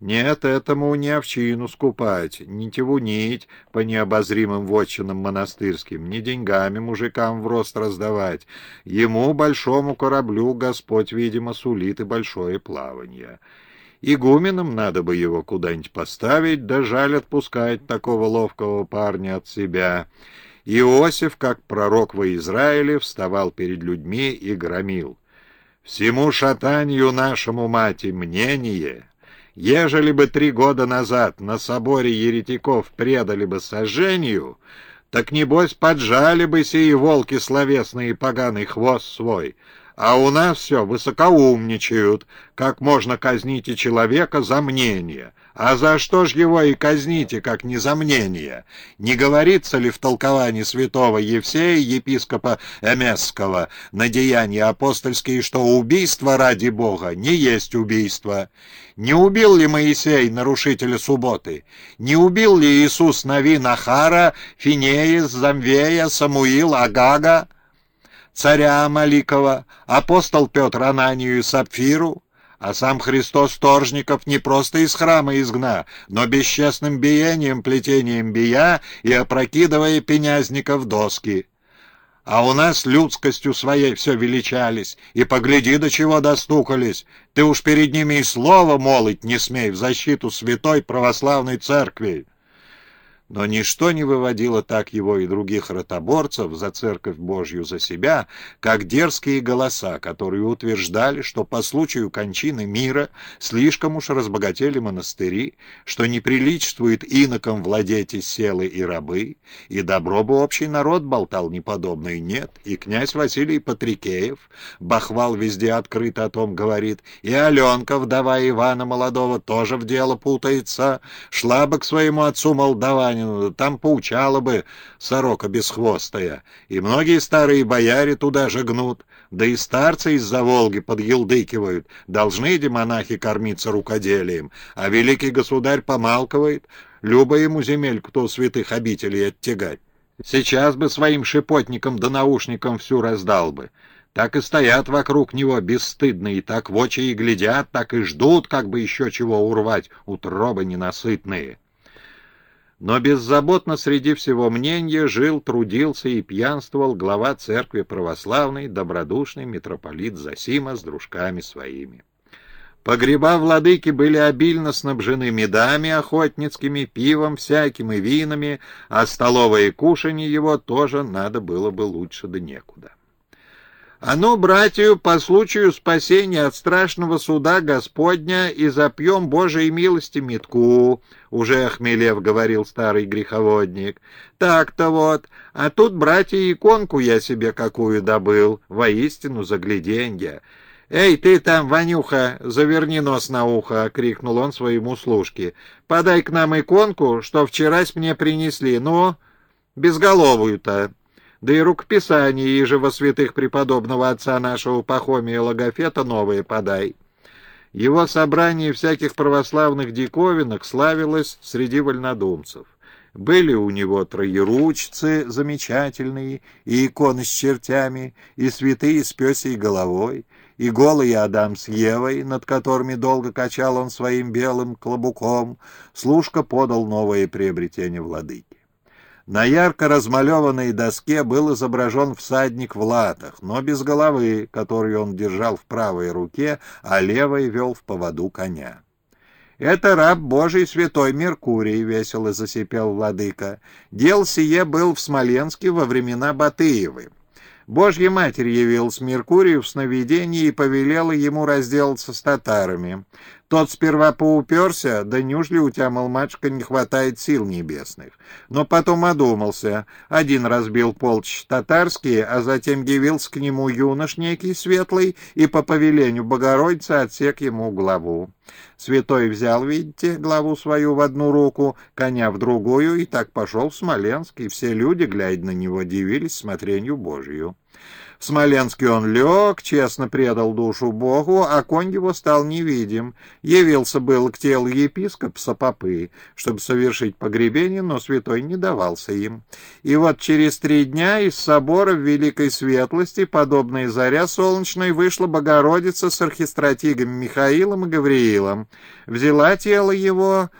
Нет, этому не овчину скупать, не тевунить по необозримым вотчинам монастырским, не деньгами мужикам в рост раздавать. Ему, большому кораблю, Господь, видимо, сулит и большое плавание. Игуменом надо бы его куда-нибудь поставить, да жаль отпускать такого ловкого парня от себя. Иосиф, как пророк во Израиле, вставал перед людьми и громил. «Всему шатанию нашему, мати, мнение!» Ежели бы три года назад на соборе еретиков предали бы сожжению, так, небось, поджали бы сии волки словесные поганый хвост свой, а у нас все высокоумничают, как можно казнить и человека за мнение. А за что ж его и казните, как не за мнение? Не говорится ли в толковании святого Евсея, епископа Эмесского, на деяния апостольские, что убийство ради Бога не есть убийство? Не убил ли Моисей нарушителя субботы? Не убил ли Иисус Нави Нахара, Финея, Замвея, Самуила, Агага? Царя Амаликова, апостол Петр Ананию и Сапфиру, а сам Христос Торжников не просто из храма изгна, но бесчестным биением, плетением бия и опрокидывая пенязников доски. А у нас людскостью своей все величались, и погляди, до чего достукались. Ты уж перед ними и слова молить не смей в защиту святой православной церкви. Но ничто не выводило так его и других ротоборцев за Церковь Божью за себя, как дерзкие голоса, которые утверждали, что по случаю кончины мира слишком уж разбогатели монастыри, что неприличествует инокам владеть и селы, и рабы, и добро бы общий народ болтал неподобное нет, и князь Василий Патрикеев, бахвал везде открыто о том говорит, и Аленка, вдова Ивана Молодого, тоже в дело путается, шла бы к своему отцу Молдаване, Там поучала бы сорока бесхвостая, и многие старые бояре туда же гнут, да и старцы из-за Волги подгилдыкивают, должны эти монахи кормиться рукоделием, а великий государь помалкивает, любо ему земель, кто святых обителей оттягать. Сейчас бы своим шепотникам да наушникам всю раздал бы. Так и стоят вокруг него бесстыдные, так в очи и глядят, так и ждут, как бы еще чего урвать, утробы ненасытные. Но беззаботно среди всего мнения жил, трудился и пьянствовал глава церкви православной, добродушный митрополит Засима с дружками своими. Погреба владыки были обильно снабжены медами охотницкими, пивом всяким и винами, а столовое кушанье его тоже надо было бы лучше да некуда. Ну, братью, по случаю спасения от страшного суда Господня и запьем Божией милости метку, — уже охмелев говорил старый греховодник. Так-то вот, а тут, братья, иконку я себе какую добыл, воистину загляденье. «Эй, ты там, Ванюха, заверни нос на ухо!» — крикнул он своему служке. «Подай к нам иконку, что вчерась мне принесли, ну, безголовую-то!» Да и рукописание иже во святых преподобного отца нашего Пахомия Логофета новые подай. Его собрание всяких православных диковинок славилось среди вольнодумцев. Были у него троеручцы замечательные, и иконы с чертями, и святые с пёсей головой, и голый Адам с Евой, над которыми долго качал он своим белым клобуком, служка подал новое приобретение владыки. На ярко размалеванной доске был изображен всадник в латах, но без головы, которую он держал в правой руке, а левой вел в поводу коня. «Это раб Божий святой Меркурий», — весело засипел владыка. «Дел сие был в Смоленске во времена Батыевы. Божья Матерь явилась Меркурию в сновидении и повелела ему разделаться с татарами. Тот сперва поуперся, да неужели у тебя, мол, матушка, не хватает сил небесных? Но потом одумался. Один разбил полчищ татарские, а затем явился к нему юнош некий светлый и по повелению Богородицы отсек ему главу. Святой взял, видите, главу свою в одну руку, коня в другую, и так пошел в Смоленск, и все люди, глядя на него, дивились смотрению Божию. В Смоленске он лег, честно предал душу Богу, а конь его стал невидим. Явился был к телу епископа попы, чтобы совершить погребение, но святой не давался им. И вот через три дня из собора в великой светлости, подобной заря солнечной, вышла Богородица с архистратигами Михаилом и Гавриилом. Взяла тело его,